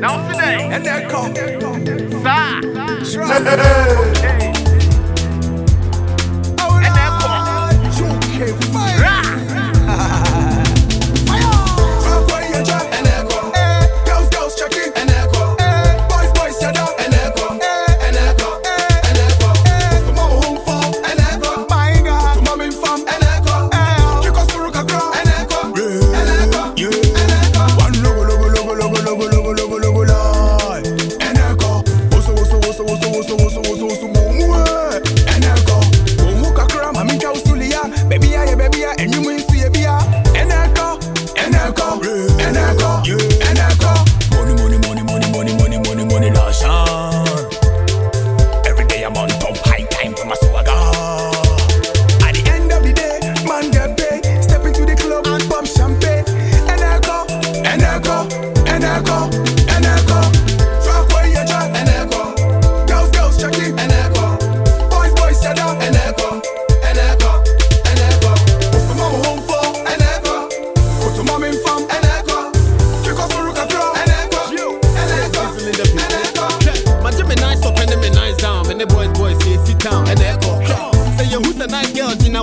Não se And É Neco. Sá. And you mean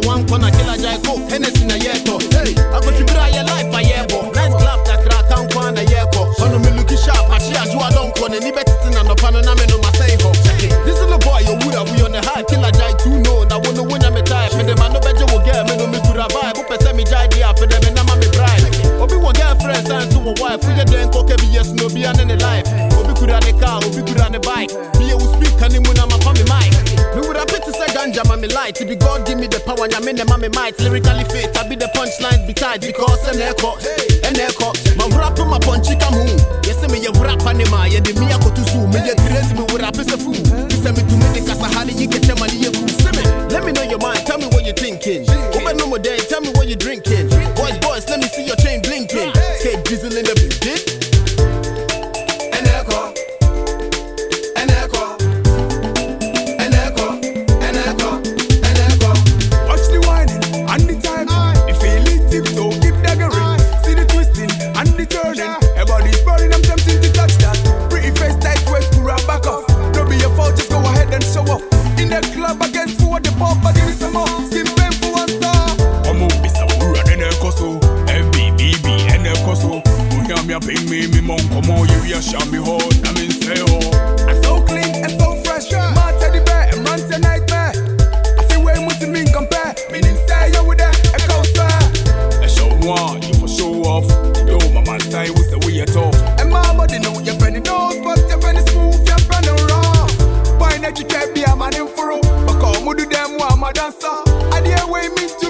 one corner kila jai ko Hennessy na yeto. Hey akotibira ye life ayebo night club da kra kan kwa na yeko ono me look sharp achi aju adon ko ne ni betiti na no pano na me no ho this little boy you would have on the high. Kila jai too no na wono wonya me tie. Me de man no beje wo girl me no me dura vibe. O pese me jai dia for them na ma me bride obi wo girlfriend and to wo wife. We den ko ke bi yes no bi an in the life. Obi kura ne car obi kura ne bike. Bi e wo speak animu ma ganja light. To be God give me the power, ya mean the mami might. Lyrically fit, I be the punchline be tight because an echo, an echo. My rap my punchy come home. Yes, me ya rap anima, ya de me ako to zoom. Me ya crazy me would rap is a fool. You send me to me the kasahali, you get your money, you. See me, let me know your mind, tell me what you're thinking. Open no more day, tell me Unya mi ping me mi mon komo you ya shambi ho na min say ho. I'm so clean and so fresh Ma teddy bear and run to nightmare. I feel way much to mean compare. Meaning say you with that a coaster A show noir you for show off. Yo my man say we say we are tough. And my body know your penny nose But your penny smooth your penny raw Boy net you can't be a man in furrow But come do them one my dancer. I dear way me to